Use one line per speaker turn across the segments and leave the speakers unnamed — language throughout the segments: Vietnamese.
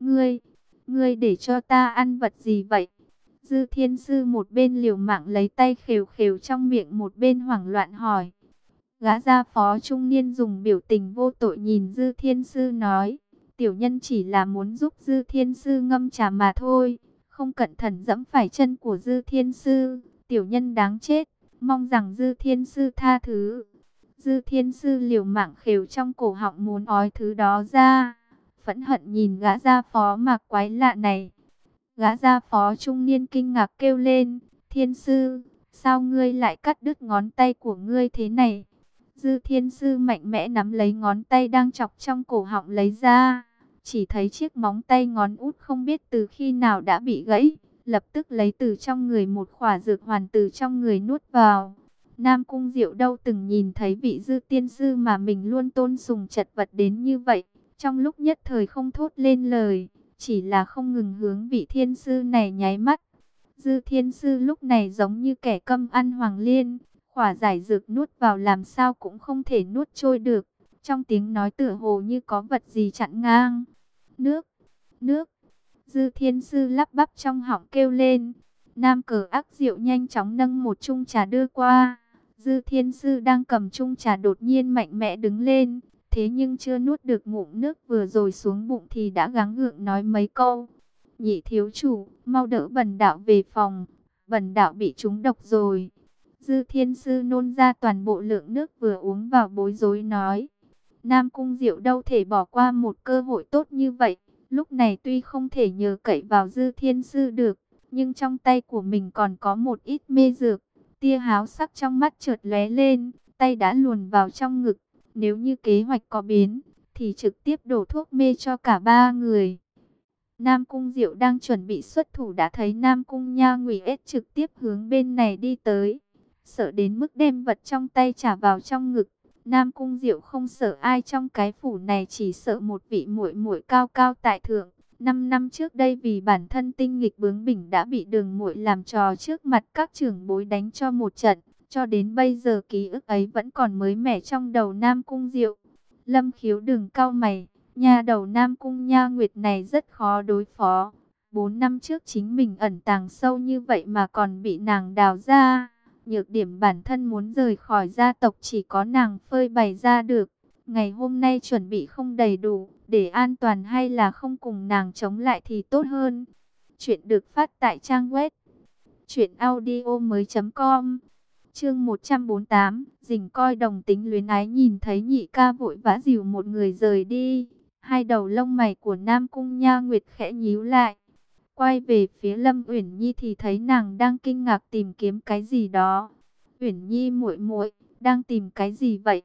Ngươi, ngươi để cho ta ăn vật gì vậy? Dư thiên sư một bên liều mạng lấy tay khều khều trong miệng một bên hoảng loạn hỏi. Gã gia phó trung niên dùng biểu tình vô tội nhìn dư thiên sư nói. Tiểu nhân chỉ là muốn giúp dư thiên sư ngâm trà mà thôi. Không cẩn thận dẫm phải chân của dư thiên sư. Tiểu nhân đáng chết. Mong rằng dư thiên sư tha thứ. Dư thiên sư liều mạng khều trong cổ họng muốn ói thứ đó ra. Phẫn hận nhìn gã gia phó mặc quái lạ này. Gã gia phó trung niên kinh ngạc kêu lên. Thiên sư, sao ngươi lại cắt đứt ngón tay của ngươi thế này? Dư thiên sư mạnh mẽ nắm lấy ngón tay đang chọc trong cổ họng lấy ra. Chỉ thấy chiếc móng tay ngón út không biết từ khi nào đã bị gãy. Lập tức lấy từ trong người một khỏa dược hoàn từ trong người nuốt vào. Nam Cung Diệu đâu từng nhìn thấy vị dư tiên sư mà mình luôn tôn sùng chật vật đến như vậy. Trong lúc nhất thời không thốt lên lời, chỉ là không ngừng hướng vị thiên sư này nháy mắt. Dư thiên sư lúc này giống như kẻ câm ăn hoàng liên, khỏa giải dược nuốt vào làm sao cũng không thể nuốt trôi được. Trong tiếng nói tựa hồ như có vật gì chặn ngang. Nước, nước, dư thiên sư lắp bắp trong họng kêu lên. Nam cờ ác diệu nhanh chóng nâng một chung trà đưa qua. Dư thiên sư đang cầm chung trà đột nhiên mạnh mẽ đứng lên. Thế nhưng chưa nuốt được ngụm nước vừa rồi xuống bụng thì đã gắng gượng nói mấy câu. Nhị thiếu chủ, mau đỡ bần đạo về phòng. Bần đạo bị trúng độc rồi. Dư thiên sư nôn ra toàn bộ lượng nước vừa uống vào bối rối nói. Nam Cung Diệu đâu thể bỏ qua một cơ hội tốt như vậy. Lúc này tuy không thể nhờ cậy vào dư thiên sư được, nhưng trong tay của mình còn có một ít mê dược. Tia háo sắc trong mắt chợt lóe lên, tay đã luồn vào trong ngực. Nếu như kế hoạch có biến, thì trực tiếp đổ thuốc mê cho cả ba người. Nam Cung Diệu đang chuẩn bị xuất thủ đã thấy Nam Cung Nha Ngụy ết trực tiếp hướng bên này đi tới. Sợ đến mức đem vật trong tay trả vào trong ngực. Nam Cung Diệu không sợ ai trong cái phủ này chỉ sợ một vị muội muội cao cao tại thượng. Năm năm trước đây vì bản thân tinh nghịch bướng bỉnh đã bị đường muội làm trò trước mặt các trưởng bối đánh cho một trận. Cho đến bây giờ ký ức ấy vẫn còn mới mẻ trong đầu Nam Cung Diệu. Lâm khiếu đừng cao mày, nhà đầu Nam Cung Nha Nguyệt này rất khó đối phó. Bốn năm trước chính mình ẩn tàng sâu như vậy mà còn bị nàng đào ra. Nhược điểm bản thân muốn rời khỏi gia tộc chỉ có nàng phơi bày ra được. Ngày hôm nay chuẩn bị không đầy đủ, để an toàn hay là không cùng nàng chống lại thì tốt hơn. Chuyện được phát tại trang web chuyện audio mới.com Chương 148, dình coi đồng tính luyến ái nhìn thấy nhị ca vội vã dìu một người rời đi. Hai đầu lông mày của Nam Cung Nha Nguyệt khẽ nhíu lại. Quay về phía Lâm Uyển Nhi thì thấy nàng đang kinh ngạc tìm kiếm cái gì đó. Uyển Nhi muội muội, đang tìm cái gì vậy?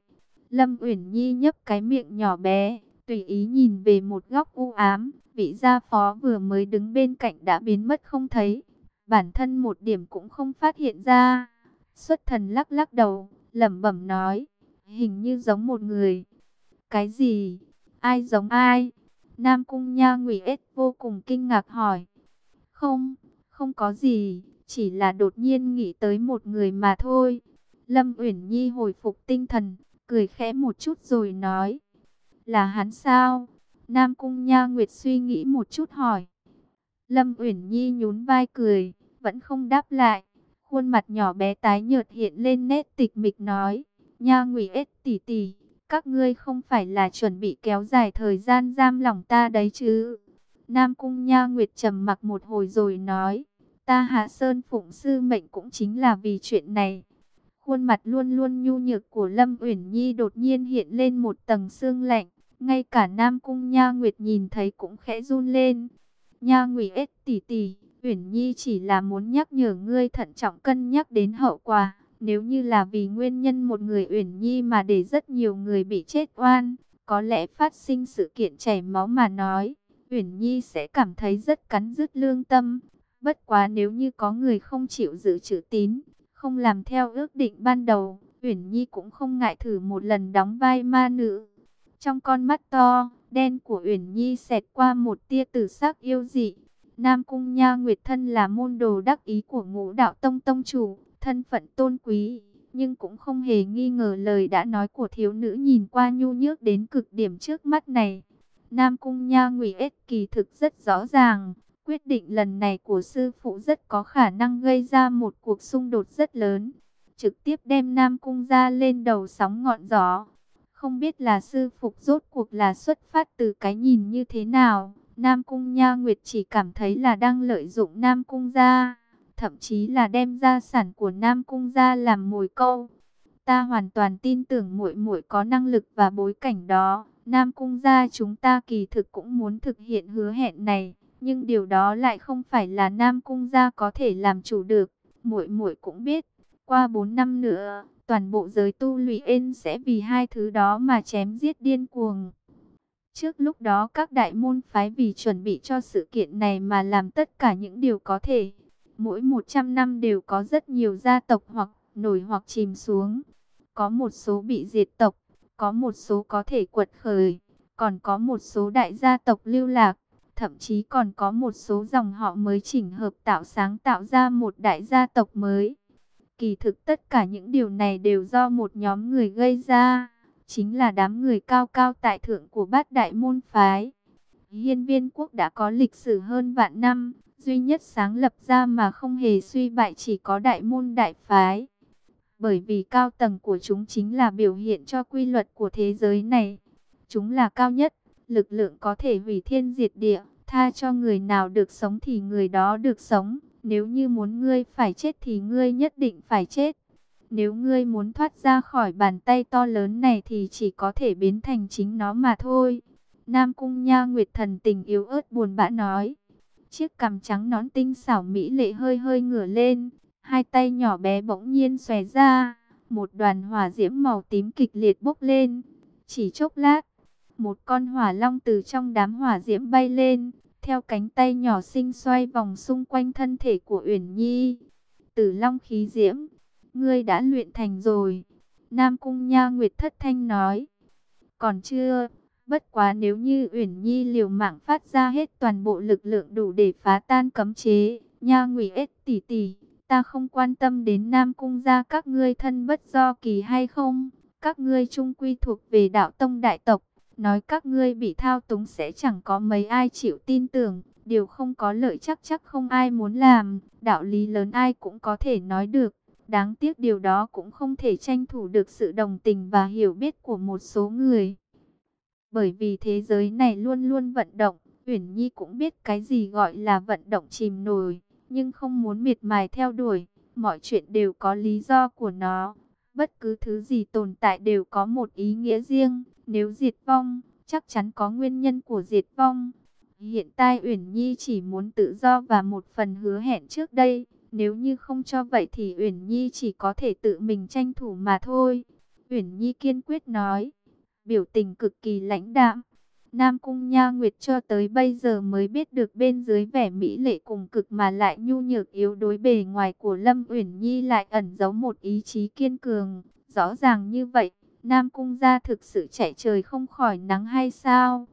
Lâm Uyển Nhi nhấp cái miệng nhỏ bé, tùy ý nhìn về một góc u ám, vị gia phó vừa mới đứng bên cạnh đã biến mất không thấy. Bản thân một điểm cũng không phát hiện ra. Xuất thần lắc lắc đầu, lẩm bẩm nói, hình như giống một người. Cái gì? Ai giống ai? Nam Cung Nha Ngụy Ết vô cùng kinh ngạc hỏi. Không, không có gì, chỉ là đột nhiên nghĩ tới một người mà thôi. Lâm Uyển Nhi hồi phục tinh thần, cười khẽ một chút rồi nói. Là hắn sao? Nam Cung Nha Nguyệt suy nghĩ một chút hỏi. Lâm Uyển Nhi nhún vai cười, vẫn không đáp lại. Khuôn mặt nhỏ bé tái nhợt hiện lên nét tịch mịch nói. Nha Ngụy ết tỷ tỷ, các ngươi không phải là chuẩn bị kéo dài thời gian giam lòng ta đấy chứ? Nam Cung Nha Nguyệt trầm mặc một hồi rồi nói, ta Hạ Sơn Phụng Sư mệnh cũng chính là vì chuyện này. Khuôn mặt luôn luôn nhu nhược của Lâm Uyển Nhi đột nhiên hiện lên một tầng sương lạnh, ngay cả Nam Cung Nha Nguyệt nhìn thấy cũng khẽ run lên. Nha Ngụy ết tỷ tỷ, Uyển Nhi chỉ là muốn nhắc nhở ngươi thận trọng cân nhắc đến hậu quả. Nếu như là vì nguyên nhân một người Uyển Nhi mà để rất nhiều người bị chết oan, có lẽ phát sinh sự kiện chảy máu mà nói Uyển Nhi sẽ cảm thấy rất cắn rứt lương tâm. Bất quá nếu như có người không chịu giữ chữ tín, không làm theo ước định ban đầu, Uyển Nhi cũng không ngại thử một lần đóng vai ma nữ. Trong con mắt to, đen của Uyển Nhi xẹt qua một tia tử sắc yêu dị. Nam Cung Nha Nguyệt thân là môn đồ đắc ý của ngũ đạo tông tông chủ, thân phận tôn quý, nhưng cũng không hề nghi ngờ lời đã nói của thiếu nữ nhìn qua nhu nhước đến cực điểm trước mắt này. Nam Cung Nha Nguyệt kỳ thực rất rõ ràng, quyết định lần này của sư phụ rất có khả năng gây ra một cuộc xung đột rất lớn, trực tiếp đem Nam Cung ra lên đầu sóng ngọn gió. Không biết là sư phụ rốt cuộc là xuất phát từ cái nhìn như thế nào, Nam Cung Nha Nguyệt chỉ cảm thấy là đang lợi dụng Nam Cung gia, thậm chí là đem gia sản của Nam Cung gia làm mồi câu. Ta hoàn toàn tin tưởng muội muội có năng lực và bối cảnh đó. Nam Cung gia chúng ta kỳ thực cũng muốn thực hiện hứa hẹn này, nhưng điều đó lại không phải là Nam Cung gia có thể làm chủ được. Muội muội cũng biết, qua 4 năm nữa, toàn bộ giới tu luyện sẽ vì hai thứ đó mà chém giết điên cuồng. Trước lúc đó các đại môn phái vì chuẩn bị cho sự kiện này mà làm tất cả những điều có thể. Mỗi 100 năm đều có rất nhiều gia tộc hoặc nổi hoặc chìm xuống. Có một số bị diệt tộc, có một số có thể quật khởi, còn có một số đại gia tộc lưu lạc, thậm chí còn có một số dòng họ mới chỉnh hợp tạo sáng tạo ra một đại gia tộc mới. Kỳ thực tất cả những điều này đều do một nhóm người gây ra, chính là đám người cao cao tại thượng của bát đại môn phái. Hiên viên quốc đã có lịch sử hơn vạn năm, duy nhất sáng lập ra mà không hề suy bại chỉ có đại môn đại phái bởi vì cao tầng của chúng chính là biểu hiện cho quy luật của thế giới này. Chúng là cao nhất, lực lượng có thể hủy thiên diệt địa, tha cho người nào được sống thì người đó được sống. Nếu như muốn ngươi phải chết thì ngươi nhất định phải chết. Nếu ngươi muốn thoát ra khỏi bàn tay to lớn này thì chỉ có thể biến thành chính nó mà thôi. Nam Cung Nha Nguyệt thần tình yếu ớt buồn bã nói. Chiếc cằm trắng nón tinh xảo mỹ lệ hơi hơi ngửa lên, Hai tay nhỏ bé bỗng nhiên xòe ra, một đoàn hỏa diễm màu tím kịch liệt bốc lên. Chỉ chốc lát, một con hỏa long từ trong đám hỏa diễm bay lên, theo cánh tay nhỏ xinh xoay vòng xung quanh thân thể của Uyển Nhi. Tử long khí diễm, ngươi đã luyện thành rồi. Nam Cung Nha Nguyệt thất thanh nói. Còn chưa, bất quá nếu như Uyển Nhi liều mạng phát ra hết toàn bộ lực lượng đủ để phá tan cấm chế, Nha Ngụy ết tỷ tỷ, Ta không quan tâm đến Nam Cung gia các ngươi thân bất do kỳ hay không. Các ngươi trung quy thuộc về đạo tông đại tộc. Nói các ngươi bị thao túng sẽ chẳng có mấy ai chịu tin tưởng. Điều không có lợi chắc chắc không ai muốn làm. Đạo lý lớn ai cũng có thể nói được. Đáng tiếc điều đó cũng không thể tranh thủ được sự đồng tình và hiểu biết của một số người. Bởi vì thế giới này luôn luôn vận động. Uyển Nhi cũng biết cái gì gọi là vận động chìm nổi nhưng không muốn miệt mài theo đuổi. Mọi chuyện đều có lý do của nó. Bất cứ thứ gì tồn tại đều có một ý nghĩa riêng. Nếu diệt vong, chắc chắn có nguyên nhân của diệt vong. Hiện tại Uyển Nhi chỉ muốn tự do và một phần hứa hẹn trước đây. Nếu như không cho vậy thì Uyển Nhi chỉ có thể tự mình tranh thủ mà thôi. Uyển Nhi kiên quyết nói, biểu tình cực kỳ lãnh đạm. Nam Cung Nha Nguyệt cho tới bây giờ mới biết được bên dưới vẻ mỹ lệ cùng cực mà lại nhu nhược yếu đối bề ngoài của Lâm Uyển Nhi lại ẩn giấu một ý chí kiên cường. Rõ ràng như vậy, Nam Cung gia thực sự chạy trời không khỏi nắng hay sao?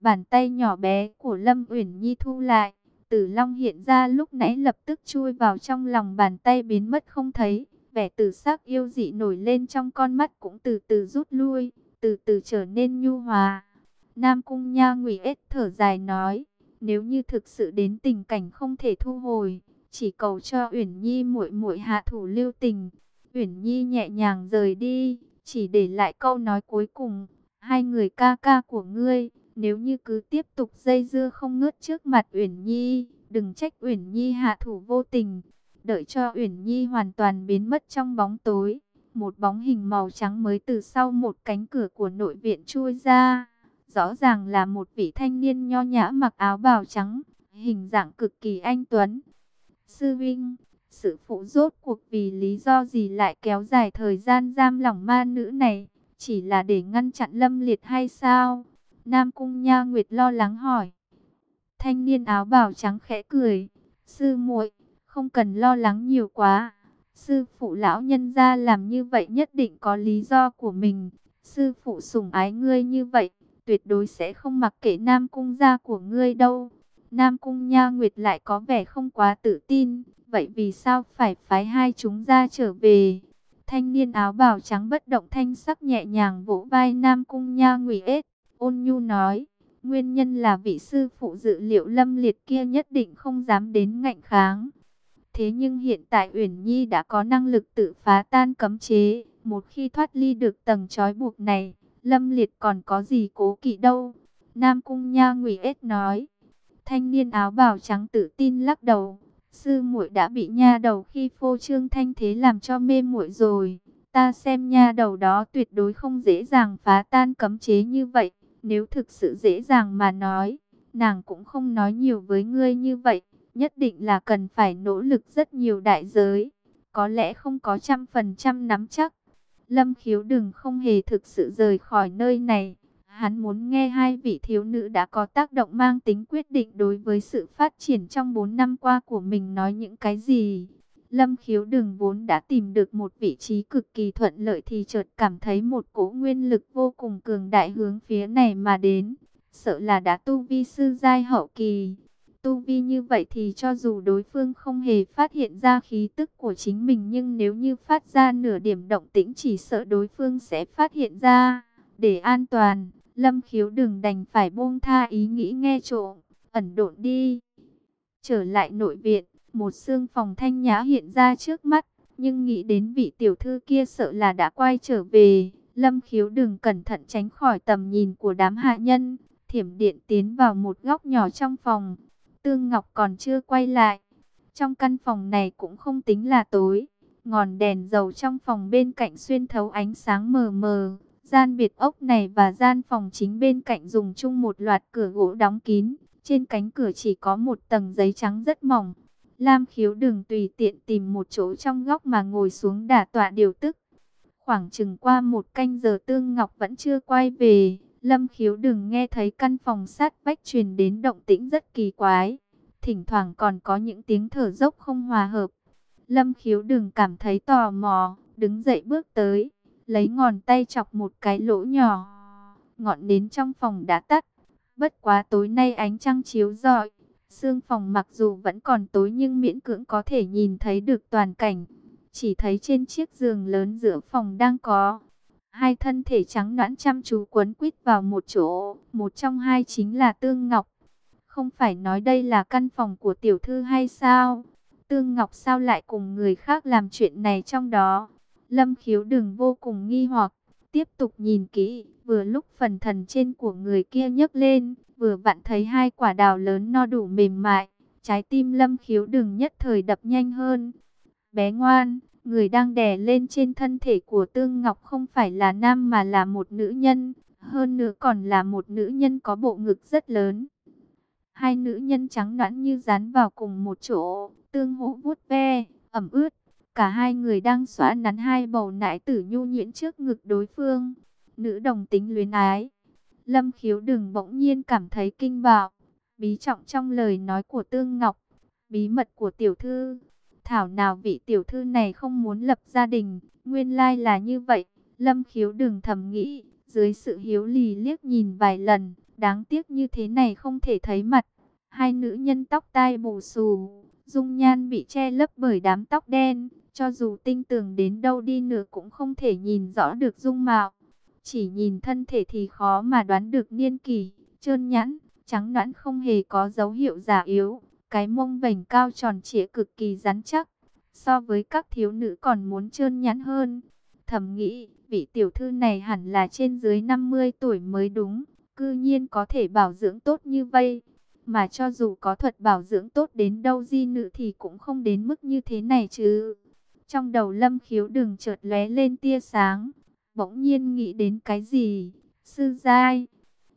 Bàn tay nhỏ bé của Lâm Uyển Nhi thu lại, Tử Long hiện ra lúc nãy lập tức chui vào trong lòng bàn tay biến mất không thấy. Vẻ tử sắc yêu dị nổi lên trong con mắt cũng từ từ rút lui, từ từ trở nên nhu hòa. Nam Cung Nha Ngụy ết thở dài nói, nếu như thực sự đến tình cảnh không thể thu hồi, chỉ cầu cho Uyển Nhi muội muội hạ thủ lưu tình. Uyển Nhi nhẹ nhàng rời đi, chỉ để lại câu nói cuối cùng, hai người ca ca của ngươi, nếu như cứ tiếp tục dây dưa không ngớt trước mặt Uyển Nhi, đừng trách Uyển Nhi hạ thủ vô tình, đợi cho Uyển Nhi hoàn toàn biến mất trong bóng tối. Một bóng hình màu trắng mới từ sau một cánh cửa của nội viện chui ra rõ ràng là một vị thanh niên nho nhã mặc áo bào trắng, hình dạng cực kỳ anh tuấn. Sư Vinh, sự phụ rốt cuộc vì lý do gì lại kéo dài thời gian giam lỏng ma nữ này, chỉ là để ngăn chặn lâm liệt hay sao? Nam Cung Nha Nguyệt lo lắng hỏi. Thanh niên áo bào trắng khẽ cười, sư muội, không cần lo lắng nhiều quá. Sư phụ lão nhân gia làm như vậy nhất định có lý do của mình. Sư phụ sủng ái ngươi như vậy, tuyệt đối sẽ không mặc kệ Nam Cung gia của ngươi đâu. Nam Cung Nha Nguyệt lại có vẻ không quá tự tin, vậy vì sao phải phái hai chúng ra trở về? Thanh niên áo bào trắng bất động thanh sắc nhẹ nhàng vỗ vai Nam Cung Nha Nguyệt ôn nhu nói, Nguyên nhân là vị sư phụ dự liệu lâm liệt kia nhất định không dám đến ngạnh kháng. Thế nhưng hiện tại Uyển Nhi đã có năng lực tự phá tan cấm chế. Một khi thoát ly được tầng trói buộc này, lâm liệt còn có gì cố kỵ đâu. Nam Cung Nha Ngụy Ết nói. Thanh niên áo bào trắng tự tin lắc đầu. Sư muội đã bị nha đầu khi phô trương thanh thế làm cho mê muội rồi. Ta xem nha đầu đó tuyệt đối không dễ dàng phá tan cấm chế như vậy. Nếu thực sự dễ dàng mà nói, nàng cũng không nói nhiều với ngươi như vậy. Nhất định là cần phải nỗ lực rất nhiều đại giới. Có lẽ không có trăm phần trăm nắm chắc. Lâm khiếu đừng không hề thực sự rời khỏi nơi này. Hắn muốn nghe hai vị thiếu nữ đã có tác động mang tính quyết định đối với sự phát triển trong 4 năm qua của mình nói những cái gì. Lâm khiếu Đường vốn đã tìm được một vị trí cực kỳ thuận lợi thì chợt cảm thấy một cỗ nguyên lực vô cùng cường đại hướng phía này mà đến. Sợ là đã tu vi sư giai hậu kỳ. Tu vi như vậy thì cho dù đối phương không hề phát hiện ra khí tức của chính mình nhưng nếu như phát ra nửa điểm động tĩnh chỉ sợ đối phương sẽ phát hiện ra. Để an toàn, Lâm khiếu đừng đành phải buông tha ý nghĩ nghe trộm, ẩn độn đi. Trở lại nội viện, một xương phòng thanh nhã hiện ra trước mắt, nhưng nghĩ đến vị tiểu thư kia sợ là đã quay trở về. Lâm khiếu đừng cẩn thận tránh khỏi tầm nhìn của đám hạ nhân, thiểm điện tiến vào một góc nhỏ trong phòng. Tương Ngọc còn chưa quay lại. Trong căn phòng này cũng không tính là tối, ngọn đèn dầu trong phòng bên cạnh xuyên thấu ánh sáng mờ mờ. Gian biệt ốc này và gian phòng chính bên cạnh dùng chung một loạt cửa gỗ đóng kín. Trên cánh cửa chỉ có một tầng giấy trắng rất mỏng. Lam khiếu đừng tùy tiện tìm một chỗ trong góc mà ngồi xuống đả tọa điều tức. Khoảng chừng qua một canh giờ Tương Ngọc vẫn chưa quay về. Lâm khiếu đừng nghe thấy căn phòng sát vách truyền đến động tĩnh rất kỳ quái. Thỉnh thoảng còn có những tiếng thở dốc không hòa hợp. Lâm khiếu đừng cảm thấy tò mò, đứng dậy bước tới lấy ngón tay chọc một cái lỗ nhỏ. Ngọn nến trong phòng đã tắt, bất quá tối nay ánh trăng chiếu rọi. Sương phòng mặc dù vẫn còn tối nhưng miễn cưỡng có thể nhìn thấy được toàn cảnh. Chỉ thấy trên chiếc giường lớn giữa phòng đang có hai thân thể trắng nõn chăm chú quấn quýt vào một chỗ. Một trong hai chính là Tương Ngọc. Không phải nói đây là căn phòng của tiểu thư hay sao? Tương Ngọc sao lại cùng người khác làm chuyện này trong đó? Lâm khiếu đừng vô cùng nghi hoặc, tiếp tục nhìn kỹ, vừa lúc phần thần trên của người kia nhấc lên, vừa vặn thấy hai quả đào lớn no đủ mềm mại, trái tim lâm khiếu đừng nhất thời đập nhanh hơn. Bé ngoan, người đang đè lên trên thân thể của Tương Ngọc không phải là nam mà là một nữ nhân, hơn nữa còn là một nữ nhân có bộ ngực rất lớn. Hai nữ nhân trắng nõn như dán vào cùng một chỗ, tương hỗ vuốt ve, ẩm ướt, Cả hai người đang xóa nắn hai bầu nãi tử nhu nhuyễn trước ngực đối phương. Nữ đồng tính luyến ái. Lâm khiếu đừng bỗng nhiên cảm thấy kinh bạo. Bí trọng trong lời nói của Tương Ngọc. Bí mật của tiểu thư. Thảo nào vị tiểu thư này không muốn lập gia đình. Nguyên lai là như vậy. Lâm khiếu đừng thầm nghĩ. Dưới sự hiếu lì liếc nhìn vài lần. Đáng tiếc như thế này không thể thấy mặt. Hai nữ nhân tóc tai bù xù. Dung nhan bị che lấp bởi đám tóc đen, cho dù tinh tường đến đâu đi nữa cũng không thể nhìn rõ được dung mạo. Chỉ nhìn thân thể thì khó mà đoán được niên kỷ, trơn nhẵn, trắng nõn không hề có dấu hiệu già yếu. Cái mông vành cao tròn trịa cực kỳ rắn chắc, so với các thiếu nữ còn muốn trơn nhẵn hơn. Thầm nghĩ, vị tiểu thư này hẳn là trên dưới 50 tuổi mới đúng, cư nhiên có thể bảo dưỡng tốt như vậy. Mà cho dù có thuật bảo dưỡng tốt đến đâu di nữ thì cũng không đến mức như thế này chứ. Trong đầu lâm khiếu đừng chợt lóe lên tia sáng. Bỗng nhiên nghĩ đến cái gì? Sư giai?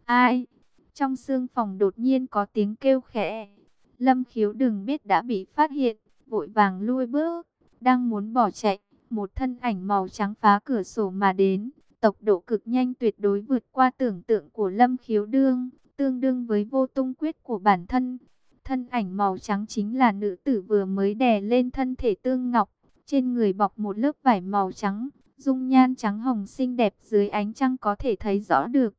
Ai? Trong xương phòng đột nhiên có tiếng kêu khẽ. Lâm khiếu đừng biết đã bị phát hiện. Vội vàng lui bước. Đang muốn bỏ chạy. Một thân ảnh màu trắng phá cửa sổ mà đến. Tốc độ cực nhanh tuyệt đối vượt qua tưởng tượng của lâm khiếu đương. Tương đương với vô tung quyết của bản thân. Thân ảnh màu trắng chính là nữ tử vừa mới đè lên thân thể tương ngọc trên người bọc một lớp vải màu trắng, dung nhan trắng hồng xinh đẹp dưới ánh trăng có thể thấy rõ được.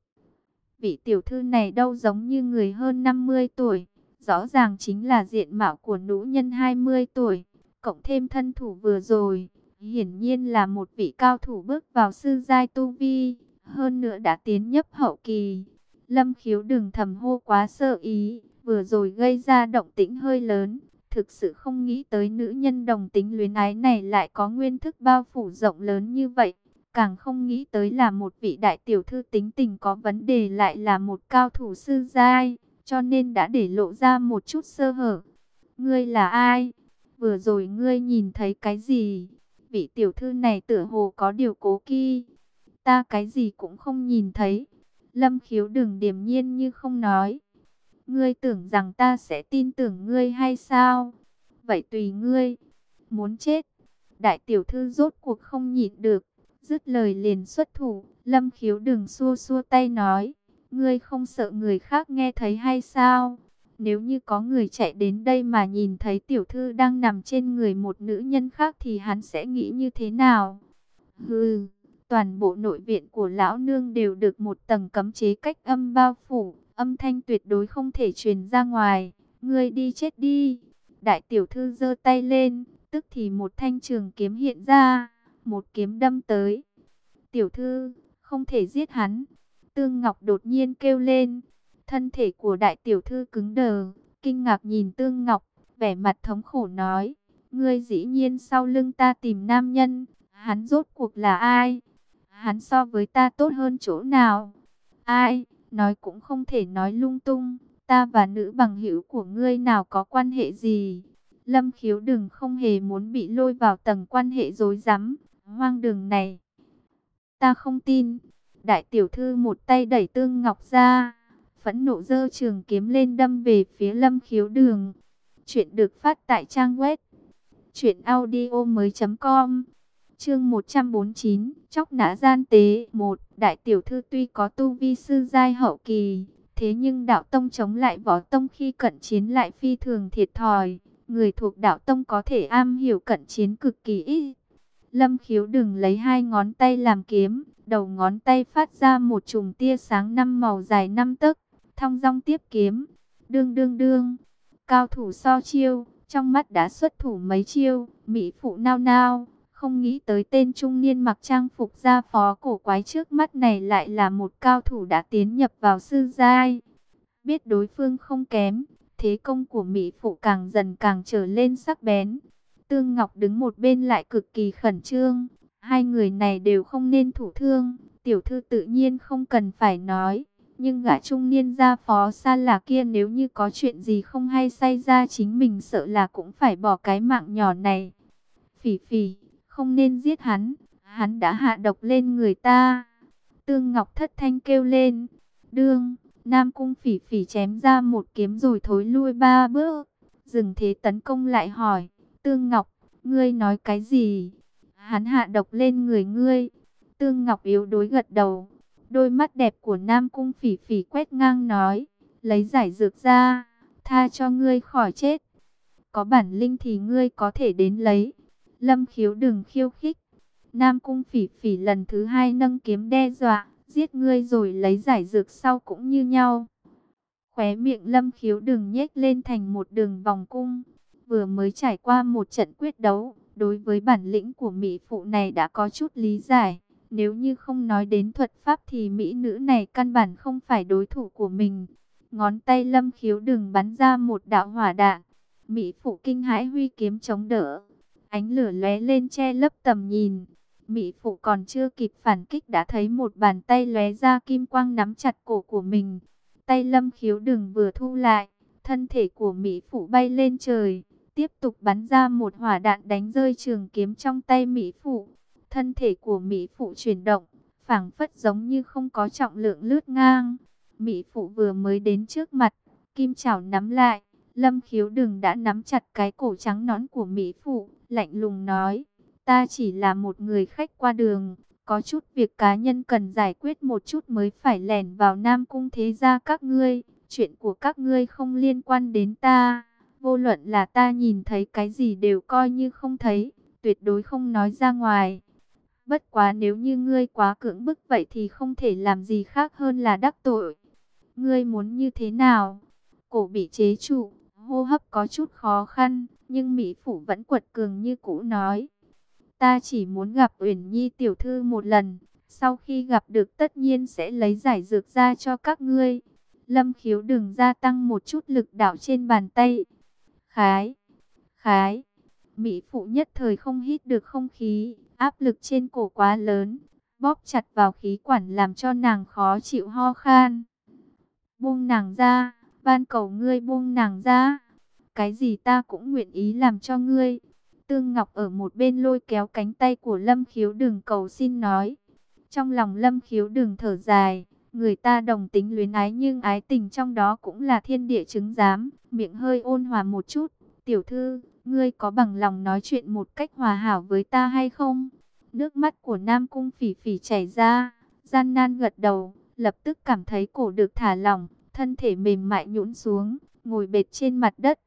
Vị tiểu thư này đâu giống như người hơn 50 tuổi, rõ ràng chính là diện mạo của nữ nhân 20 tuổi, cộng thêm thân thủ vừa rồi, hiển nhiên là một vị cao thủ bước vào sư giai tu vi, hơn nữa đã tiến nhấp hậu kỳ. Lâm khiếu đừng thầm hô quá sợ ý, vừa rồi gây ra động tĩnh hơi lớn. Thực sự không nghĩ tới nữ nhân đồng tính luyến ái này lại có nguyên thức bao phủ rộng lớn như vậy. Càng không nghĩ tới là một vị đại tiểu thư tính tình có vấn đề lại là một cao thủ sư giai, cho nên đã để lộ ra một chút sơ hở. Ngươi là ai? Vừa rồi ngươi nhìn thấy cái gì? Vị tiểu thư này tựa hồ có điều cố kỳ. Ta cái gì cũng không nhìn thấy. Lâm khiếu đừng điềm nhiên như không nói. Ngươi tưởng rằng ta sẽ tin tưởng ngươi hay sao? Vậy tùy ngươi. Muốn chết. Đại tiểu thư rốt cuộc không nhịn được. Dứt lời liền xuất thủ. Lâm khiếu đừng xua xua tay nói. Ngươi không sợ người khác nghe thấy hay sao? Nếu như có người chạy đến đây mà nhìn thấy tiểu thư đang nằm trên người một nữ nhân khác thì hắn sẽ nghĩ như thế nào? Hừ, toàn bộ nội viện của lão nương đều được một tầng cấm chế cách âm bao phủ, âm thanh tuyệt đối không thể truyền ra ngoài. Ngươi đi chết đi. Đại tiểu thư giơ tay lên, tức thì một thanh trường kiếm hiện ra, một kiếm đâm tới. Tiểu thư, không thể giết hắn. Tương Ngọc đột nhiên kêu lên. Thân thể của đại tiểu thư cứng đờ, kinh ngạc nhìn Tương Ngọc, vẻ mặt thống khổ nói. Ngươi dĩ nhiên sau lưng ta tìm nam nhân, hắn rốt cuộc là ai? Hắn so với ta tốt hơn chỗ nào? Ai? Nói cũng không thể nói lung tung, ta và nữ bằng hữu của ngươi nào có quan hệ gì? Lâm khiếu đừng không hề muốn bị lôi vào tầng quan hệ dối rắm hoang đường này. Ta không tin. Đại tiểu thư một tay đẩy tương ngọc ra, phẫn nộ dơ trường kiếm lên đâm về phía lâm khiếu đường. Chuyện được phát tại trang web chuyểnaudio.com Chương 149 Chóc nã gian tế một Đại tiểu thư tuy có tu vi sư giai hậu kỳ, thế nhưng đạo tông chống lại võ tông khi cận chiến lại phi thường thiệt thòi. Người thuộc đạo tông có thể am hiểu cận chiến cực kỳ ít. Lâm khiếu đừng lấy hai ngón tay làm kiếm, đầu ngón tay phát ra một chùm tia sáng năm màu dài năm tấc, thong dong tiếp kiếm. Đương đương đương, cao thủ so chiêu, trong mắt đã xuất thủ mấy chiêu, mỹ phụ nao nao, không nghĩ tới tên trung niên mặc trang phục gia phó cổ quái trước mắt này lại là một cao thủ đã tiến nhập vào sư giai. Biết đối phương không kém, thế công của mỹ phụ càng dần càng trở lên sắc bén. Tương Ngọc đứng một bên lại cực kỳ khẩn trương, Hai người này đều không nên thủ thương, tiểu thư tự nhiên không cần phải nói. Nhưng gã trung niên gia phó xa là kia nếu như có chuyện gì không hay xảy ra chính mình sợ là cũng phải bỏ cái mạng nhỏ này. Phỉ phỉ, không nên giết hắn, hắn đã hạ độc lên người ta. Tương Ngọc thất thanh kêu lên, đương, Nam Cung phỉ phỉ chém ra một kiếm rồi thối lui ba bước. Dừng thế tấn công lại hỏi, Tương Ngọc, ngươi nói cái gì? hắn hạ độc lên người ngươi. Tương Ngọc yếu đối gật đầu, đôi mắt đẹp của Nam Cung phỉ phỉ quét ngang nói, lấy giải dược ra, tha cho ngươi khỏi chết. Có bản linh thì ngươi có thể đến lấy. Lâm khiếu đừng khiêu khích. Nam Cung phỉ phỉ lần thứ hai nâng kiếm đe dọa, giết ngươi rồi lấy giải dược sau cũng như nhau. Khóe miệng lâm khiếu đừng nhếch lên thành một đường vòng cung. Vừa mới trải qua một trận quyết đấu, đối với bản lĩnh của mỹ phụ này đã có chút lý giải. Nếu như không nói đến thuật pháp thì mỹ nữ này căn bản không phải đối thủ của mình. Ngón tay lâm khiếu đừng bắn ra một đạo hỏa đạn. Mỹ phụ kinh hãi huy kiếm chống đỡ. Ánh lửa lóe lên che lấp tầm nhìn. Mỹ phụ còn chưa kịp phản kích đã thấy một bàn tay lóe ra kim quang nắm chặt cổ của mình. Tay lâm khiếu đừng vừa thu lại. Thân thể của Mỹ phụ bay lên trời tiếp tục bắn ra một hỏa đạn đánh rơi trường kiếm trong tay Mỹ Phụ. Thân thể của Mỹ Phụ chuyển động, phảng phất giống như không có trọng lượng lướt ngang. Mỹ Phụ vừa mới đến trước mặt, kim chảo nắm lại, Lâm Khiếu đừng đã nắm chặt cái cổ trắng nón của Mỹ Phụ, lạnh lùng nói, ta chỉ là một người khách qua đường, có chút việc cá nhân cần giải quyết một chút mới phải lẻn vào Nam Cung thế gia các ngươi, chuyện của các ngươi không liên quan đến ta. Vô luận là ta nhìn thấy cái gì đều coi như không thấy, tuyệt đối không nói ra ngoài. Bất quá nếu như ngươi quá cưỡng bức vậy thì không thể làm gì khác hơn là đắc tội. Ngươi muốn như thế nào? Cổ bị chế trụ, hô hấp có chút khó khăn, nhưng Mỹ Phủ vẫn quật cường như cũ nói. Ta chỉ muốn gặp Uyển Nhi tiểu thư một lần, Sau khi gặp được tất nhiên sẽ lấy giải dược ra cho các ngươi. Lâm khiếu đừng gia tăng một chút lực đạo trên bàn tay. Khái, khái, Mỹ phụ nhất thời không hít được không khí, áp lực trên cổ quá lớn, bóp chặt vào khí quản làm cho nàng khó chịu ho khan. Buông nàng ra, van cầu ngươi buông nàng ra. Cái gì ta cũng nguyện ý làm cho ngươi. Tương Ngọc ở một bên lôi kéo cánh tay của Lâm Khiếu đường cầu xin nói. Trong lòng Lâm Khiếu đường thở dài, người ta đồng tính luyến ái nhưng ái tình trong đó cũng là thiên địa chứng giám, miệng hơi ôn hòa một chút. Tiểu thư, ngươi có bằng lòng nói chuyện một cách hòa hảo với ta hay không? Nước mắt của Nam Cung phỉ phỉ chảy ra, gian nan gật đầu, lập tức cảm thấy cổ được thả lỏng, thân thể mềm mại nhũn xuống, ngồi bệt trên mặt đất.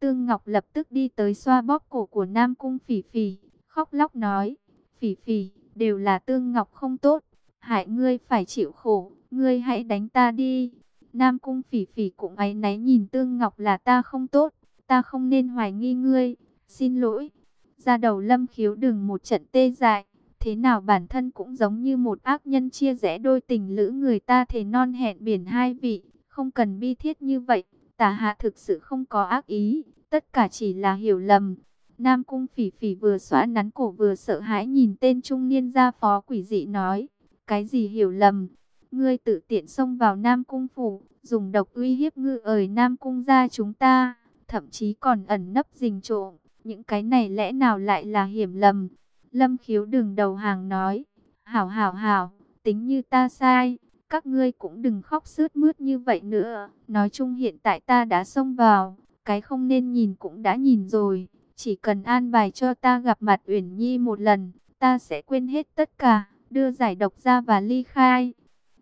Tương Ngọc lập tức đi tới xoa bóp cổ của Nam Cung phỉ phỉ, khóc lóc nói, phỉ phỉ, đều là Tương Ngọc không tốt, hại ngươi phải chịu khổ, ngươi hãy đánh ta đi. Nam Cung phỉ phỉ cũng áy náy nhìn Tương Ngọc là ta không tốt, ta không nên hoài nghi ngươi, xin lỗi. Ra đầu lâm khiếu đừng một trận tê dại, thế nào bản thân cũng giống như một ác nhân chia rẽ đôi tình lữ người ta thề non hẹn biển hai vị, không cần bi thiết như vậy, tả hạ thực sự không có ác ý, tất cả chỉ là hiểu lầm. Nam cung phỉ phỉ vừa xóa nắn cổ vừa sợ hãi nhìn tên trung niên gia phó quỷ dị nói, cái gì hiểu lầm, ngươi tự tiện xông vào Nam cung phủ, dùng độc uy hiếp ngư ời Nam cung gia chúng ta thậm chí còn ẩn nấp rình trộm. Những cái này lẽ nào lại là hiểm lầm? Lâm khiếu đường đầu hàng nói, hảo hảo hảo, tính như ta sai, các ngươi cũng đừng khóc sướt mướt như vậy nữa. Nói chung hiện tại ta đã xông vào, cái không nên nhìn cũng đã nhìn rồi, chỉ cần an bài cho ta gặp mặt Uyển Nhi một lần, ta sẽ quên hết tất cả, đưa giải độc ra và ly khai.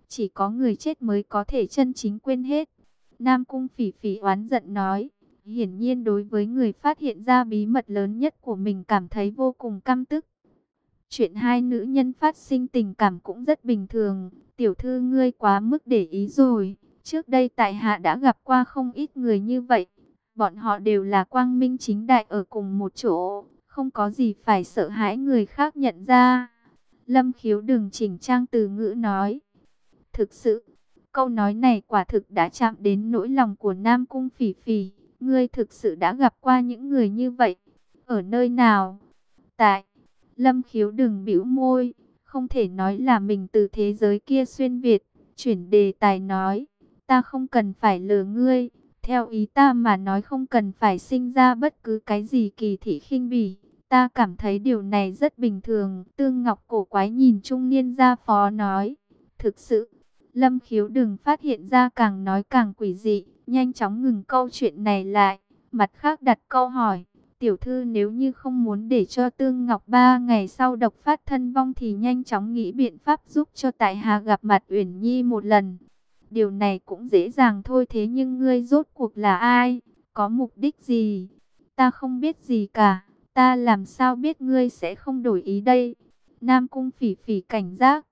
Chỉ có người chết mới có thể chân chính quên hết. Nam Cung Phỉ Phỉ oán giận nói, Hiển nhiên đối với người phát hiện ra bí mật lớn nhất của mình cảm thấy vô cùng căm tức. Chuyện hai nữ nhân phát sinh tình cảm cũng rất bình thường. Tiểu thư ngươi quá mức để ý rồi. Trước đây tại hạ đã gặp qua không ít người như vậy. Bọn họ đều là quang minh chính đại ở cùng một chỗ. Không có gì phải sợ hãi người khác nhận ra. Lâm khiếu đừng chỉnh trang từ ngữ nói. Thực sự, câu nói này quả thực đã chạm đến nỗi lòng của Nam Cung Phỉ Phỉ. Ngươi thực sự đã gặp qua những người như vậy. Ở nơi nào? Tại. Lâm khiếu đừng bĩu môi. Không thể nói là mình từ thế giới kia xuyên Việt. Chuyển đề tài nói. Ta không cần phải lừa ngươi. Theo ý ta mà nói không cần phải sinh ra bất cứ cái gì kỳ thị khinh bỉ. Ta cảm thấy điều này rất bình thường. Tương Ngọc cổ quái nhìn trung niên gia phó nói. Thực sự, Lâm khiếu đừng phát hiện ra càng nói càng quỷ dị nhanh chóng ngừng câu chuyện này lại. Mặt khác đặt câu hỏi, tiểu thư nếu như không muốn để cho Tương Ngọc ba ngày sau độc phát thân vong thì nhanh chóng nghĩ biện pháp giúp cho Tại Hà gặp mặt Uyển Nhi một lần. Điều này cũng dễ dàng thôi thế nhưng ngươi rốt cuộc là ai, có mục đích gì? Ta không biết gì cả, ta làm sao biết ngươi sẽ không đổi ý đây? Nam Cung phỉ phỉ cảnh giác,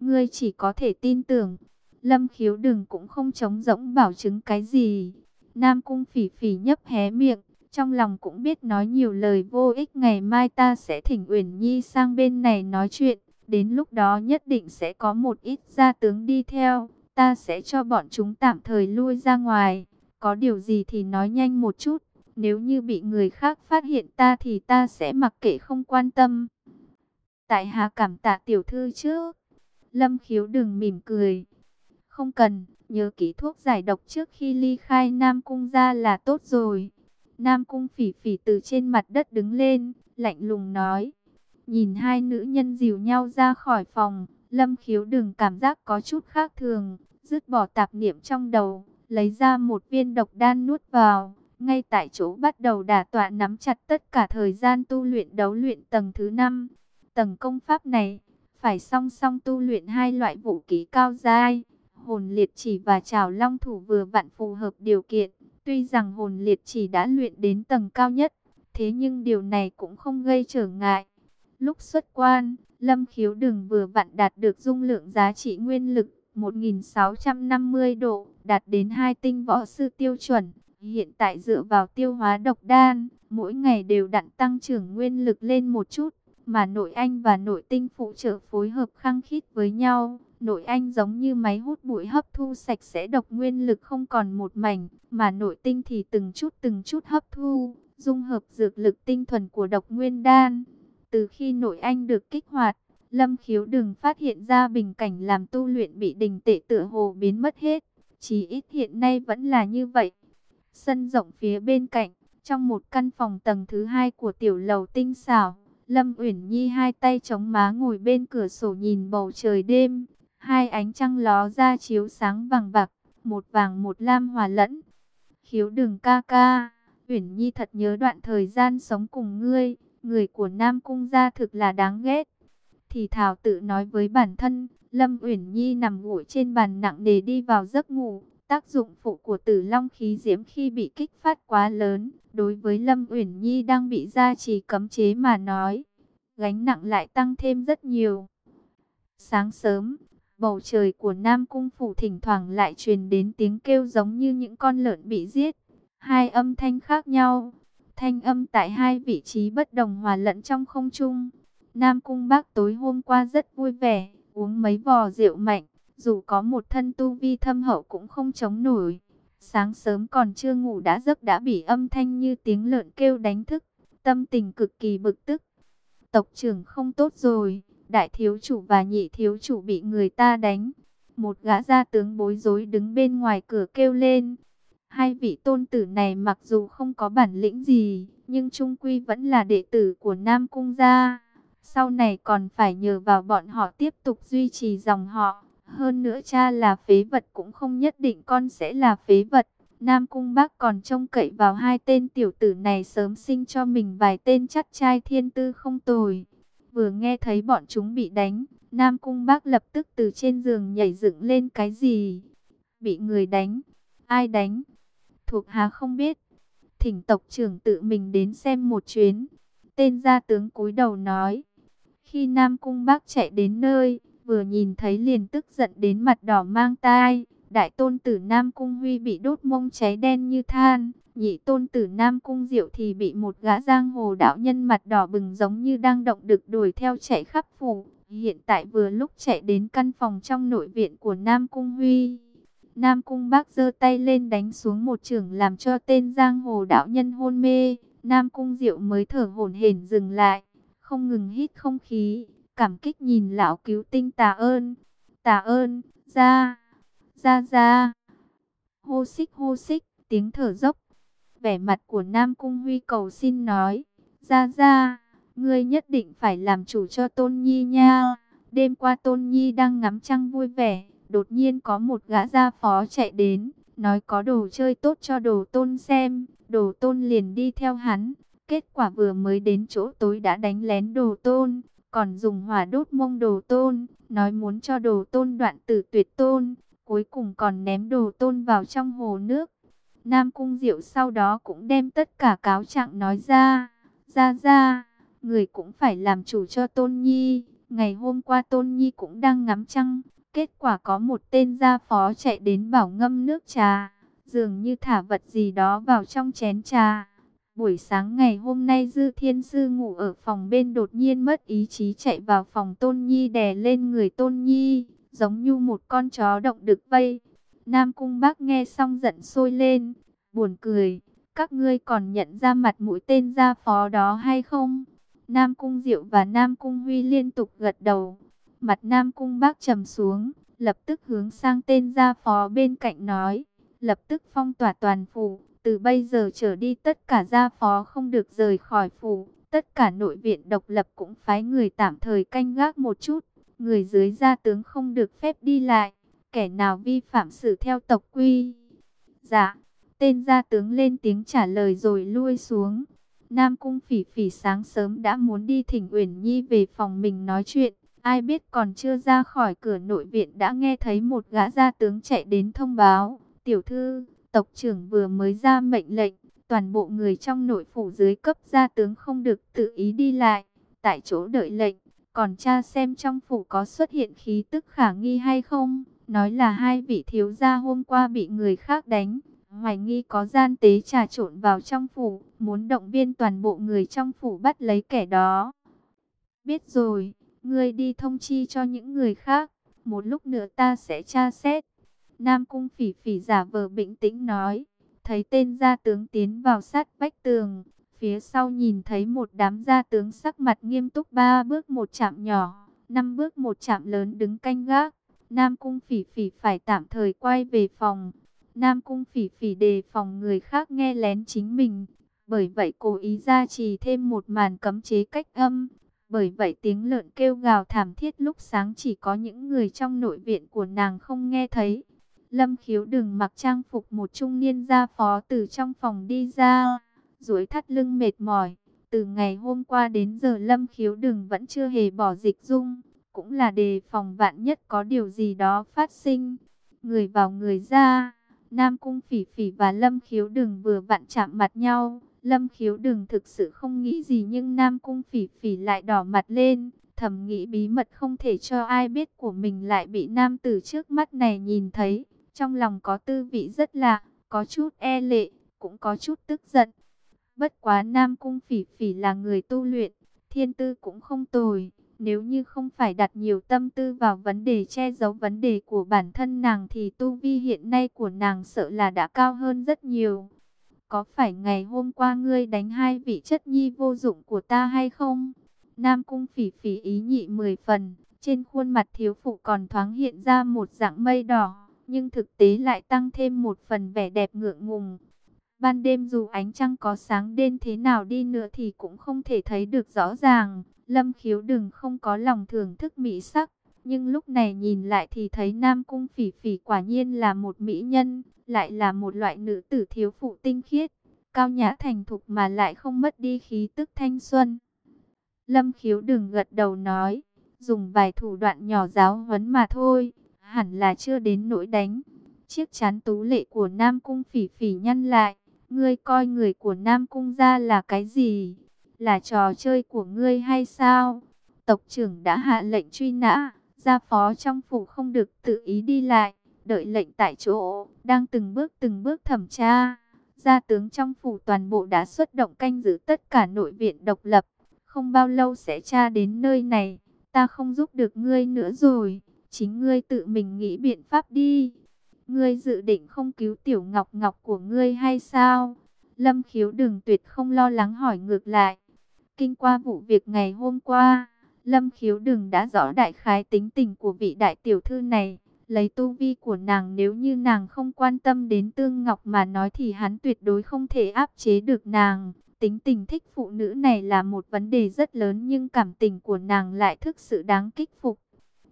ngươi chỉ có thể tin tưởng. Lâm khiếu đừng cũng không chống rỗng bảo chứng cái gì. Nam cung phỉ phỉ nhấp hé miệng, trong lòng cũng biết nói nhiều lời vô ích. Ngày mai ta sẽ thỉnh Uyển Nhi sang bên này nói chuyện. Đến lúc đó nhất định sẽ có một ít gia tướng đi theo. Ta sẽ cho bọn chúng tạm thời lui ra ngoài. Có điều gì thì nói nhanh một chút. Nếu như bị người khác phát hiện ta thì ta sẽ mặc kệ không quan tâm. Tại hạ cảm tạ tiểu thư chứ Lâm khiếu đừng mỉm cười. Không cần, nhớ kỹ thuốc giải độc trước khi ly khai Nam Cung ra là tốt rồi. Nam Cung phỉ phỉ từ trên mặt đất đứng lên, lạnh lùng nói. Nhìn hai nữ nhân dìu nhau ra khỏi phòng, Lâm khiếu đừng cảm giác có chút khác thường, dứt bỏ tạp niệm trong đầu, lấy ra một viên độc đan nuốt vào. Ngay tại chỗ bắt đầu đả tọa nắm chặt tất cả thời gian tu luyện đấu luyện tầng thứ 5. Tầng công pháp này, phải song song tu luyện hai loại vũ khí cao giai hồn liệt chỉ và trào long thủ vừa vặn phù hợp điều kiện. Tuy rằng hồn liệt chỉ đã luyện đến tầng cao nhất, thế nhưng điều này cũng không gây trở ngại. Lúc xuất quan, Lâm Khiếu Đừng vừa vặn đạt được dung lượng giá trị nguyên lực 1650 độ, đạt đến hai tinh võ sư tiêu chuẩn. Hiện tại dựa vào tiêu hóa độc đan, mỗi ngày đều đặn tăng trưởng nguyên lực lên một chút. mà nội anh và nội tinh phụ trợ phối hợp khăng khít với nhau. Nội anh giống như máy hút bụi hấp thu sạch sẽ độc nguyên lực không còn một mảnh, mà nội tinh thì từng chút từng chút hấp thu, dung hợp dược lực tinh thuần của độc nguyên đan. Từ khi nội anh được kích hoạt, Lâm khiếu đừng phát hiện ra bình cảnh làm tu luyện bị đình tệ tựa hồ biến mất hết. Chỉ ít hiện nay vẫn là như vậy. Sân rộng phía bên cạnh, trong một căn phòng tầng thứ hai của tiểu lầu tinh xảo, Lâm Uyển Nhi hai tay chống má ngồi bên cửa sổ nhìn bầu trời đêm. Hai ánh trăng ló ra chiếu sáng vàng bạc, một vàng một lam hòa lẫn. Khiếu đừng ca ca, Uyển Nhi thật nhớ đoạn thời gian sống cùng ngươi, người của Nam Cung gia thực là đáng ghét. Thì Thảo tự nói với bản thân, Lâm Uyển Nhi nằm ngủ trên bàn nặng nề đi vào giấc ngủ. Tác dụng phụ của tử long khí diễm khi bị kích phát quá lớn, đối với Lâm Uyển Nhi đang bị gia trì cấm chế mà nói, gánh nặng lại tăng thêm rất nhiều. Sáng sớm, bầu trời của Nam Cung Phủ thỉnh thoảng lại truyền đến tiếng kêu giống như những con lợn bị giết. Hai âm thanh khác nhau, thanh âm tại hai vị trí bất đồng hòa lẫn trong không trung. Nam Cung Bác tối hôm qua rất vui vẻ, uống mấy vò rượu mạnh, dù có một thân tu vi thâm hậu cũng không chống nổi. Sáng sớm còn chưa ngủ đã giấc đã bị âm thanh như tiếng lợn kêu đánh thức, tâm tình cực kỳ bực tức. Tộc trưởng không tốt rồi, đại thiếu chủ và nhị thiếu chủ bị người ta đánh. Một gã gia tướng bối rối đứng bên ngoài cửa kêu lên. Hai vị tôn tử này mặc dù không có bản lĩnh gì, nhưng trung quy vẫn là đệ tử của Nam Cung gia. Sau này còn phải nhờ vào bọn họ tiếp tục duy trì dòng họ. Hơn nữa cha là phế vật cũng không nhất định con sẽ là phế vật. Nam Cung Bác còn trông cậy vào hai tên tiểu tử này sớm sinh cho mình vài tên chắc trai thiên tư không tồi. Vừa nghe thấy bọn chúng bị đánh, Nam Cung Bác lập tức từ trên giường nhảy dựng lên cái gì? Bị người đánh? Ai đánh? Thuộc Hà không biết. Thỉnh tộc trưởng tự mình đến xem một chuyến. Tên gia tướng cúi đầu nói. Khi Nam Cung Bác chạy đến nơi, vừa nhìn thấy liền tức giận đến mặt đỏ mang tai. Đại tôn tử Nam Cung Huy bị đốt mông cháy đen như than, nhị tôn tử Nam Cung Diệu thì bị một gã giang hồ đạo nhân mặt đỏ bừng giống như đang động đực đuổi theo chạy khắp phủ. Hiện tại vừa lúc chạy đến căn phòng trong nội viện của Nam Cung Huy. Nam Cung Bác giơ tay lên đánh xuống một trường làm cho tên giang hồ đạo nhân hôn mê. Nam Cung Diệu mới thở hổn hển dừng lại, không ngừng hít không khí, cảm kích nhìn lão cứu tinh tà ơn. Tà ơn, ra, ra ra. Hô xích hô xích, tiếng thở dốc. Vẻ mặt của Nam Cung Huy cầu xin nói, ra ra, ngươi nhất định phải làm chủ cho Tôn Nhi nha. Đêm qua Tôn Nhi đang ngắm trăng vui vẻ, đột nhiên có một gã gia phó chạy đến, nói có đồ chơi tốt cho đồ tôn xem, đồ tôn liền đi theo hắn. Kết quả vừa mới đến chỗ tối đã đánh lén đồ tôn, còn dùng hỏa đốt mông đồ tôn, nói muốn cho đồ tôn đoạn tử tuyệt tôn, cuối cùng còn ném đồ tôn vào trong hồ nước. Nam Cung Diệu sau đó cũng đem tất cả cáo trạng nói ra, ra ra, người cũng phải làm chủ cho Tôn Nhi. Ngày hôm qua Tôn Nhi cũng đang ngắm trăng, kết quả có một tên gia phó chạy đến bảo ngâm nước trà, dường như thả vật gì đó vào trong chén trà. Buổi sáng ngày hôm nay Dư Thiên Sư ngủ ở phòng bên đột nhiên mất ý chí chạy vào phòng Tôn Nhi đè lên người Tôn Nhi, giống như một con chó động được vây. Nam Cung Bác nghe xong giận sôi lên, buồn cười, các ngươi còn nhận ra mặt mũi tên gia phó đó hay không? Nam Cung Diệu và Nam Cung Huy liên tục gật đầu, mặt Nam Cung Bác trầm xuống, lập tức hướng sang tên gia phó bên cạnh nói, lập tức phong tỏa toàn phủ, từ bây giờ trở đi tất cả gia phó không được rời khỏi phủ, tất cả nội viện độc lập cũng phái người tạm thời canh gác một chút, người dưới gia tướng không được phép đi lại, kẻ nào vi phạm xử theo tộc quy. Dạ, tên gia tướng lên tiếng trả lời rồi lui xuống. Nam Cung Phỉ Phỉ sáng sớm đã muốn đi thỉnh Uyển Nhi về phòng mình nói chuyện, ai biết còn chưa ra khỏi cửa nội viện đã nghe thấy một gã gia tướng chạy đến thông báo, "Tiểu thư, tộc trưởng vừa mới ra mệnh lệnh, toàn bộ người trong nội phủ dưới cấp gia tướng không được tự ý đi lại, tại chỗ đợi lệnh." Còn cha xem trong phủ có xuất hiện khí tức khả nghi hay không? Nói là hai vị thiếu gia hôm qua bị người khác đánh. Hoài nghi có gian tế trà trộn vào trong phủ. Muốn động viên toàn bộ người trong phủ bắt lấy kẻ đó. Biết rồi, ngươi đi thông chi cho những người khác, một lúc nữa ta sẽ tra xét. Nam Cung Phỉ Phỉ giả vờ bình tĩnh nói, thấy tên gia tướng tiến vào sát vách tường, phía sau nhìn thấy một đám gia tướng sắc mặt nghiêm túc ba bước một chạm nhỏ, năm bước một chạm lớn đứng canh gác. Nam Cung Phỉ Phỉ phải tạm thời quay về phòng. Nam Cung Phỉ Phỉ đề phòng người khác nghe lén chính mình, bởi vậy cố ý ra trì thêm một màn cấm chế cách âm. Bởi vậy tiếng lợn kêu gào thảm thiết lúc sáng chỉ có những người trong nội viện của nàng không nghe thấy. Lâm khiếu đừng mặc trang phục một trung niên gia phó từ trong phòng đi ra, duỗi thắt lưng mệt mỏi. Từ ngày hôm qua đến giờ Lâm khiếu đừng vẫn chưa hề bỏ dịch dung, cũng là đề phòng vạn nhất có điều gì đó phát sinh. Người vào người ra, Nam Cung Phỉ Phỉ và Lâm khiếu đừng vừa vặn chạm mặt nhau. Lâm khiếu đừng thực sự không nghĩ gì nhưng Nam Cung Phỉ Phỉ lại đỏ mặt lên. Thầm nghĩ bí mật không thể cho ai biết của mình lại bị nam tử trước mắt này nhìn thấy. Trong lòng có tư vị rất lạ, có chút e lệ, cũng có chút tức giận. Bất quá Nam Cung Phỉ Phỉ là người tu luyện, thiên tư cũng không tồi. Nếu như không phải đặt nhiều tâm tư vào vấn đề che giấu vấn đề của bản thân nàng thì tu vi hiện nay của nàng sợ là đã cao hơn rất nhiều. Có phải ngày hôm qua ngươi đánh hai vị chất nhi vô dụng của ta hay không? Nam Cung Phỉ Phỉ ý nhị mười phần, trên khuôn mặt thiếu phụ còn thoáng hiện ra một dạng mây đỏ nhưng thực tế lại tăng thêm một phần vẻ đẹp ngượng ngùng. Ban đêm dù ánh trăng có sáng đêm thế nào đi nữa thì cũng không thể thấy được rõ ràng. Lâm khiếu đừng không có lòng thưởng thức mỹ sắc. Nhưng lúc này nhìn lại thì thấy Nam Cung Phỉ Phỉ quả nhiên là một mỹ nhân, lại là một loại nữ tử thiếu phụ tinh khiết, cao nhã thành thục mà lại không mất đi khí tức thanh xuân. Lâm khiếu đừng gật đầu nói, dùng vài thủ đoạn nhỏ giáo huấn mà thôi hẳn là chưa đến nỗi đánh. Chiếc chán tú lệ của Nam Cung phỉ phỉ nhăn lại, ngươi coi người của Nam Cung ra là cái gì? Là trò chơi của ngươi hay sao? Tộc trưởng đã hạ lệnh truy nã, gia phó trong phủ không được tự ý đi lại, đợi lệnh tại chỗ, đang từng bước từng bước thẩm tra. Gia tướng trong phủ toàn bộ đã xuất động canh giữ tất cả nội viện độc lập, không bao lâu sẽ tra đến nơi này, ta không giúp được ngươi nữa rồi chính ngươi tự mình nghĩ biện pháp đi. Ngươi dự định không cứu tiểu ngọc ngọc của ngươi hay sao? Lâm khiếu đừng tuyệt không lo lắng hỏi ngược lại. Kinh qua vụ việc ngày hôm qua, Lâm khiếu đừng đã rõ đại khái tính tình của vị đại tiểu thư này. Lấy tu vi của nàng nếu như nàng không quan tâm đến tương ngọc mà nói thì hắn tuyệt đối không thể áp chế được nàng. Tính tình thích phụ nữ này là một vấn đề rất lớn nhưng cảm tình của nàng lại thực sự đáng kích phục.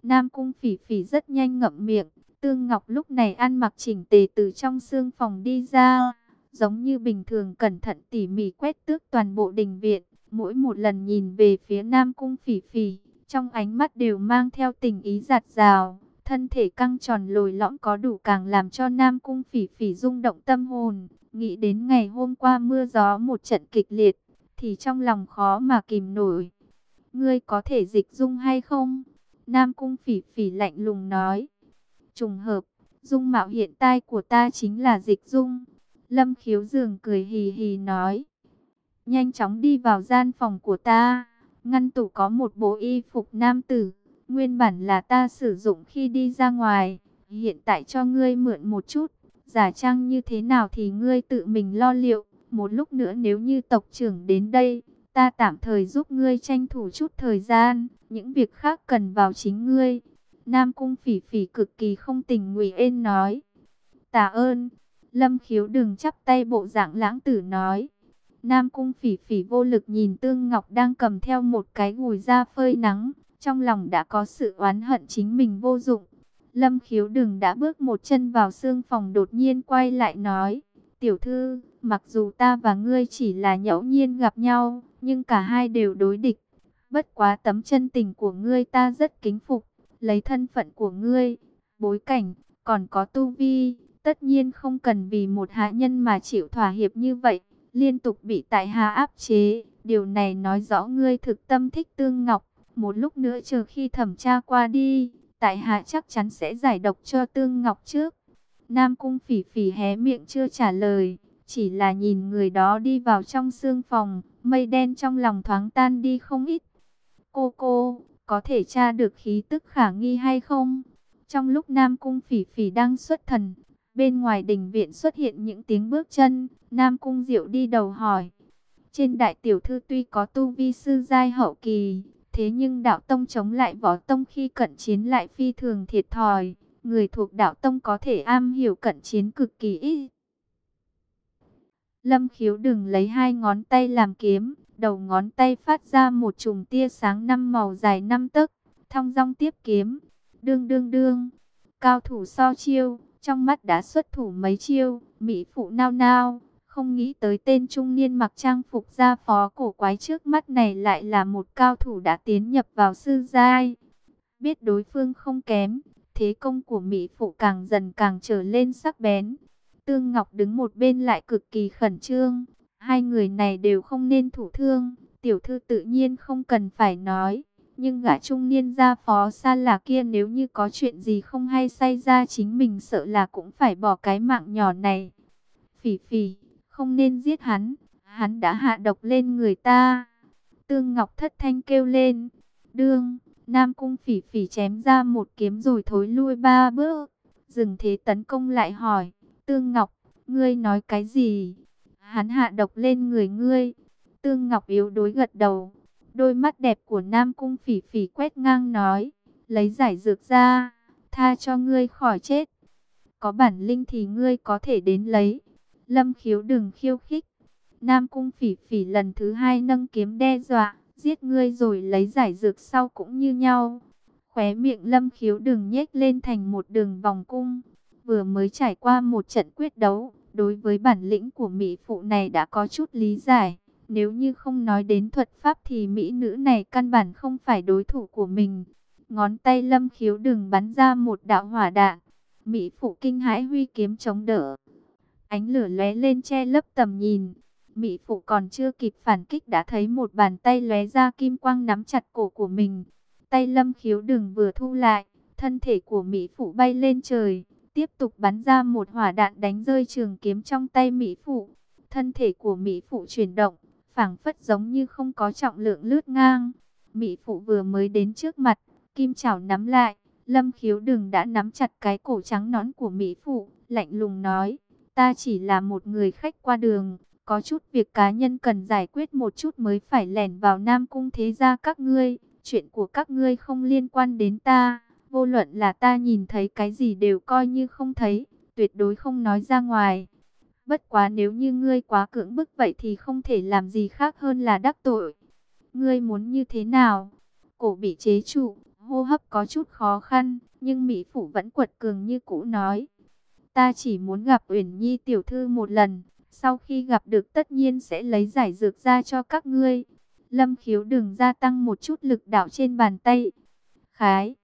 Nam Cung Phỉ Phỉ rất nhanh ngậm miệng, Tương Ngọc lúc này ăn mặc chỉnh tề từ trong xương phòng đi ra, giống như bình thường cẩn thận tỉ mỉ quét tước toàn bộ đình viện, mỗi một lần nhìn về phía Nam Cung Phỉ Phỉ, trong ánh mắt đều mang theo tình ý giạt rào, thân thể căng tròn lồi lõm có đủ càng làm cho Nam Cung Phỉ Phỉ rung động tâm hồn, nghĩ đến ngày hôm qua mưa gió một trận kịch liệt, thì trong lòng khó mà kìm nổi. Ngươi có thể dịch dung hay không? Nam Cung Phỉ Phỉ lạnh lùng nói. Trùng hợp, dung mạo hiện tại của ta chính là dịch dung. Lâm khiếu dường cười hì hì nói. Nhanh chóng đi vào gian phòng của ta. Ngăn tủ có một bộ y phục nam tử. Nguyên bản là ta sử dụng khi đi ra ngoài. Hiện tại cho ngươi mượn một chút. Giả trang như thế nào thì ngươi tự mình lo liệu. Một lúc nữa nếu như tộc trưởng đến đây, ta tạm thời giúp ngươi tranh thủ chút thời gian, những việc khác cần vào chính ngươi. Nam Cung Phỉ Phỉ cực kỳ không tình nguyện nói. Tạ ơn, Lâm Khiếu đừng chắp tay bộ dạng lãng tử nói. Nam Cung Phỉ Phỉ vô lực nhìn Tương Ngọc đang cầm theo một cái gùi da phơi nắng, trong lòng đã có sự oán hận chính mình vô dụng. Lâm Khiếu đừng đã bước một chân vào xương phòng đột nhiên quay lại nói. Tiểu thư, mặc dù ta và ngươi chỉ là nhẫu nhiên gặp nhau, nhưng cả hai đều đối địch. Bất quá tấm chân tình của ngươi ta rất kính phục, lấy thân phận của ngươi, bối cảnh, còn có tu vi, tất nhiên không cần vì một hạ nhân mà chịu thỏa hiệp như vậy, liên tục bị tại hạ áp chế. Điều này nói rõ ngươi thực tâm thích tương ngọc, một lúc nữa chờ khi thẩm tra qua đi, tại hạ chắc chắn sẽ giải độc cho tương ngọc trước. Nam cung phỉ phỉ hé miệng chưa trả lời, chỉ là nhìn người đó đi vào trong xương phòng, mây đen trong lòng thoáng tan đi không ít. Cô cô, có thể tra được khí tức khả nghi hay không? Trong lúc Nam Cung Phỉ Phỉ đang xuất thần, bên ngoài đình viện xuất hiện những tiếng bước chân, Nam Cung Diệu đi đầu hỏi. Trên đại tiểu thư tuy có tu vi sư giai hậu kỳ, thế nhưng đạo tông chống lại võ tông khi cận chiến lại phi thường thiệt thòi. Người thuộc đạo tông có thể am hiểu cận chiến cực kỳ ít. Lâm khiếu đừng lấy hai ngón tay làm kiếm, đầu ngón tay phát ra một chùm tia sáng năm màu dài năm tấc, thong dong tiếp kiếm. Đương đương đương, cao thủ so chiêu, trong mắt đã xuất thủ mấy chiêu, mỹ phụ nao nao, không nghĩ tới tên trung niên mặc trang phục gia phó cổ quái trước mắt này lại là một cao thủ đã tiến nhập vào sư giai. Biết đối phương không kém, thế công của mỹ phụ càng dần càng trở lên sắc bén. Tương Ngọc đứng một bên lại cực kỳ khẩn trương, hai người này đều không nên thủ thương, tiểu thư tự nhiên không cần phải nói. Nhưng gã trung niên gia phó xa là kia nếu như có chuyện gì không hay xảy ra chính mình sợ là cũng phải bỏ cái mạng nhỏ này. Phỉ phỉ, không nên giết hắn, hắn đã hạ độc lên người ta. Tương Ngọc thất thanh kêu lên, đương, Nam Cung phỉ phỉ chém ra một kiếm rồi thối lui ba bước, dừng thế tấn công lại hỏi, Tương Ngọc, ngươi nói cái gì? Hắn hạ độc lên người ngươi. Tương Ngọc yếu đối gật đầu, đôi mắt đẹp của Nam Cung phỉ phỉ quét ngang nói, lấy giải dược ra, tha cho ngươi khỏi chết. Có bản linh thì ngươi có thể đến lấy. Lâm khiếu đừng khiêu khích. Nam cung phỉ phỉ lần thứ hai nâng kiếm đe dọa, giết ngươi rồi lấy giải dược sau cũng như nhau. Khóe miệng lâm khiếu đừng nhếch lên thành một đường vòng cung. Vừa mới trải qua một trận quyết đấu, đối với bản lĩnh của mỹ phụ này đã có chút lý giải. Nếu như không nói đến thuật pháp thì mỹ nữ này căn bản không phải đối thủ của mình. Ngón tay lâm khiếu đừng bắn ra một đạo hỏa đạn. Mỹ phụ kinh hãi huy kiếm chống đỡ. Ánh lửa lóe lên che lấp tầm nhìn. Mỹ phụ còn chưa kịp phản kích đã thấy một bàn tay lóe ra kim quang nắm chặt cổ của mình. Tay lâm khiếu đừng vừa thu lại, thân thể của Mỹ phụ bay lên trời, tiếp tục bắn ra một hỏa đạn đánh rơi trường kiếm trong tay Mỹ phụ. Thân thể của Mỹ phụ chuyển động, phảng phất giống như không có trọng lượng lướt ngang. Mỹ phụ vừa mới đến trước mặt, kim chảo nắm lại, lâm khiếu đừng đã nắm chặt cái cổ trắng nón của Mỹ phụ, lạnh lùng nói Ta chỉ là một người khách qua đường, có chút việc cá nhân cần giải quyết một chút mới phải lẻn vào Nam Cung thế gia các ngươi. Chuyện của các ngươi không liên quan đến ta, vô luận là ta nhìn thấy cái gì đều coi như không thấy, tuyệt đối không nói ra ngoài. Bất quá nếu như ngươi quá cưỡng bức vậy thì không thể làm gì khác hơn là đắc tội. Ngươi muốn như thế nào? Cổ bị chế trụ, hô hấp có chút khó khăn, nhưng Mỹ Phủ vẫn quật cường như cũ nói. Ta chỉ muốn gặp Uyển Nhi tiểu thư một lần, sau khi gặp được tất nhiên sẽ lấy giải dược ra cho các ngươi. Lâm khiếu đừng gia tăng một chút lực đạo trên bàn tay. Khái,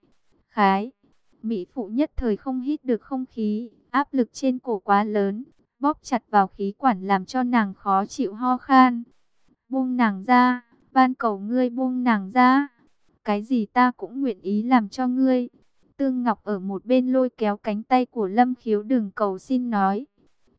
khái, Mỹ phụ nhất thời không hít được không khí, áp lực trên cổ quá lớn, bóp chặt vào khí quản làm cho nàng khó chịu ho khan. Buông nàng ra, ban cầu ngươi buông nàng ra. Cái gì ta cũng nguyện ý làm cho ngươi. Tương Ngọc ở một bên lôi kéo cánh tay của Lâm Khiếu đừng cầu xin nói.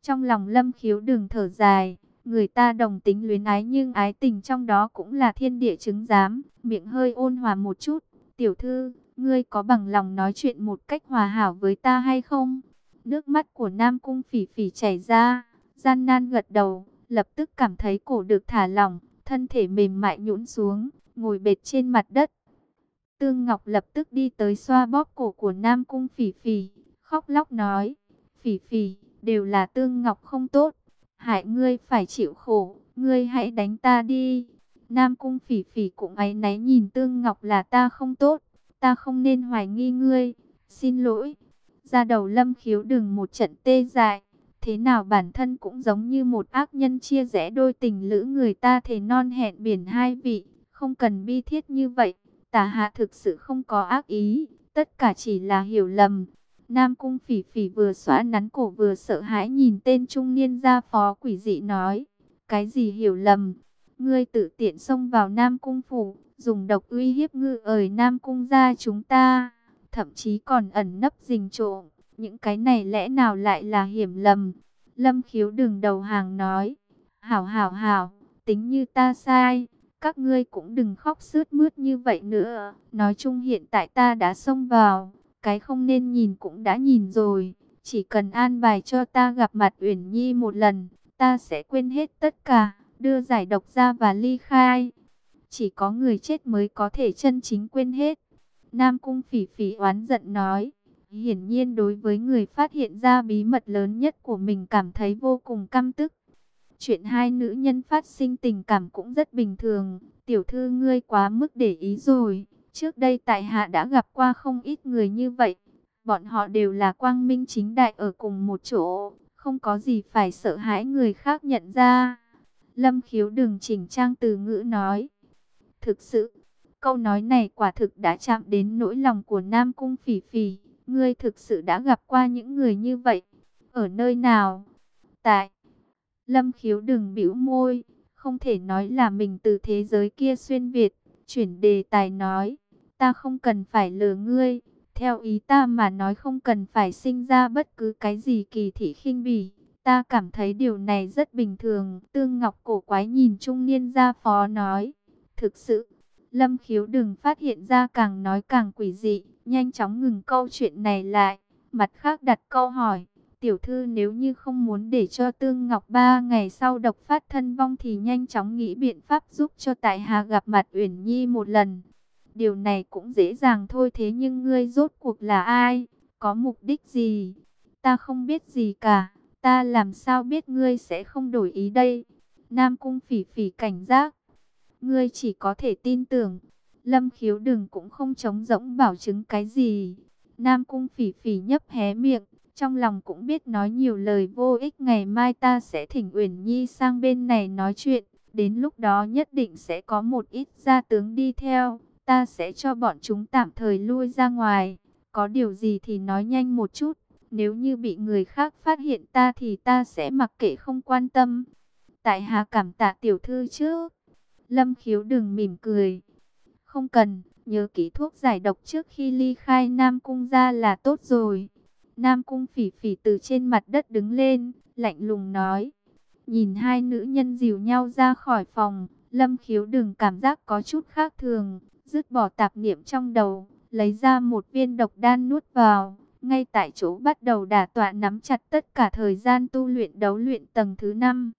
Trong lòng Lâm Khiếu đừng thở dài, người ta đồng tính luyến ái nhưng ái tình trong đó cũng là thiên địa chứng giám, miệng hơi ôn hòa một chút. Tiểu thư, ngươi có bằng lòng nói chuyện một cách hòa hảo với ta hay không? Nước mắt của Nam Cung phỉ phỉ chảy ra, gian nan gật đầu, lập tức cảm thấy cổ được thả lỏng, thân thể mềm mại nhũn xuống, ngồi bệt trên mặt đất. Tương Ngọc lập tức đi tới xoa bóp cổ của Nam Cung Phỉ Phỉ, khóc lóc nói, Phỉ Phỉ, đều là Tương Ngọc không tốt, hại ngươi phải chịu khổ, ngươi hãy đánh ta đi. Nam Cung Phỉ Phỉ cũng áy náy nhìn Tương Ngọc là ta không tốt, ta không nên hoài nghi ngươi, xin lỗi. Ra đầu lâm khiếu đừng một trận tê dại, thế nào bản thân cũng giống như một ác nhân chia rẽ đôi tình lữ người ta thề non hẹn biển hai vị, không cần bi thiết như vậy. Tả hạ thực sự không có ác ý, tất cả chỉ là hiểu lầm. Nam cung phỉ phỉ vừa xóa nắn cổ vừa sợ hãi nhìn tên trung niên gia phó quỷ dị nói. Cái gì hiểu lầm? Ngươi tự tiện xông vào Nam cung phủ, dùng độc uy hiếp ngư ời Nam cung gia chúng ta. Thậm chí còn ẩn nấp rình trộm. Những cái này lẽ nào lại là hiểm lầm? Lâm khiếu đường đầu hàng nói. Hảo hảo hảo, tính như ta sai các ngươi cũng đừng khóc sướt mướt như vậy nữa. Nói chung hiện tại ta đã xông vào, cái không nên nhìn cũng đã nhìn rồi. Chỉ cần an bài cho ta gặp mặt Uyển Nhi một lần, ta sẽ quên hết tất cả, đưa giải độc ra và ly khai. Chỉ có người chết mới có thể chân chính quên hết. Nam Cung Phỉ Phỉ oán giận nói. Hiển nhiên đối với người phát hiện ra bí mật lớn nhất của mình cảm thấy vô cùng căm tức. Chuyện hai nữ nhân phát sinh tình cảm cũng rất bình thường. Tiểu thư ngươi quá mức để ý rồi. Trước đây tại hạ đã gặp qua không ít người như vậy. Bọn họ đều là quang minh chính đại ở cùng một chỗ. Không có gì phải sợ hãi người khác nhận ra. Lâm khiếu đừng chỉnh trang từ ngữ nói. Thực sự, câu nói này quả thực đã chạm đến nỗi lòng của Nam Cung Phỉ Phỉ. Ngươi thực sự đã gặp qua những người như vậy. Ở nơi nào? Tại Lâm khiếu đừng bĩu môi, không thể nói là mình từ thế giới kia xuyên Việt, chuyển đề tài nói, ta không cần phải lừa ngươi, theo ý ta mà nói không cần phải sinh ra bất cứ cái gì kỳ thị khinh bỉ, ta cảm thấy điều này rất bình thường, tương ngọc cổ quái nhìn trung niên gia phó nói, thực sự, lâm khiếu đừng phát hiện ra càng nói càng quỷ dị, nhanh chóng ngừng câu chuyện này lại, mặt khác đặt câu hỏi, Tiểu thư nếu như không muốn để cho Tương Ngọc ba ngày sau độc phát thân vong thì nhanh chóng nghĩ biện pháp giúp cho Tại Hà gặp mặt Uyển Nhi một lần. Điều này cũng dễ dàng thôi thế nhưng ngươi rốt cuộc là ai? Có mục đích gì? Ta không biết gì cả. Ta làm sao biết ngươi sẽ không đổi ý đây? Nam Cung phỉ phỉ cảnh giác. Ngươi chỉ có thể tin tưởng. Lâm khiếu đừng cũng không chống rỗng bảo chứng cái gì. Nam Cung phỉ phỉ nhấp hé miệng, trong lòng cũng biết nói nhiều lời vô ích, ngày mai ta sẽ thỉnh Uyển Nhi sang bên này nói chuyện. Đến lúc đó nhất định sẽ có một ít gia tướng đi theo. Ta sẽ cho bọn chúng tạm thời lui ra ngoài. Có điều gì thì nói nhanh một chút. Nếu như bị người khác phát hiện ta thì ta sẽ mặc kệ không quan tâm. Tại hạ cảm tạ tiểu thư chứ. Lâm khiếu đừng mỉm cười. Không cần, nhớ kỹ thuốc giải độc trước khi ly khai Nam Cung ra là tốt rồi. Nam Cung phỉ phỉ từ trên mặt đất đứng lên, lạnh lùng nói. Nhìn hai nữ nhân dìu nhau ra khỏi phòng, Lâm khiếu đừng cảm giác có chút khác thường, dứt bỏ tạp niệm trong đầu, lấy ra một viên độc đan nuốt vào. Ngay tại chỗ bắt đầu đả tọa nắm chặt tất cả thời gian tu luyện đấu luyện tầng thứ 5.